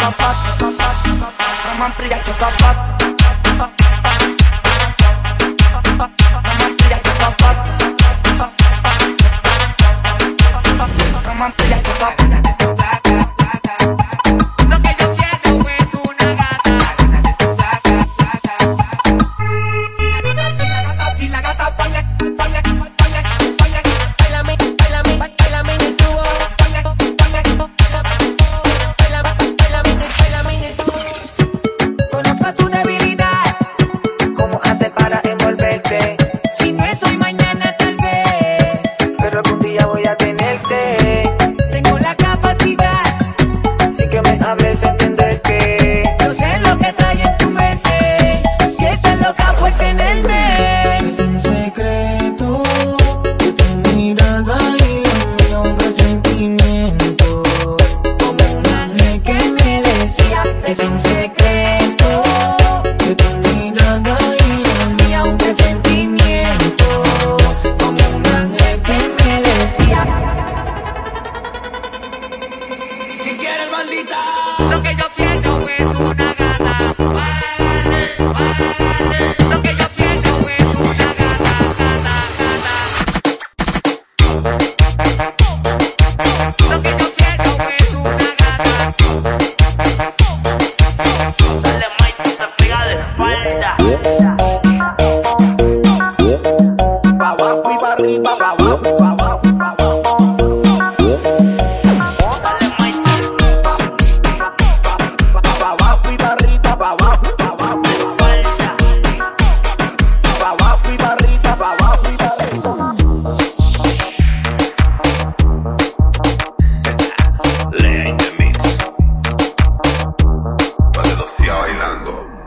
chocapat, aman pria chocapat. Aman pria chocapat. maldita. Lo que yo quiero es un. bailando.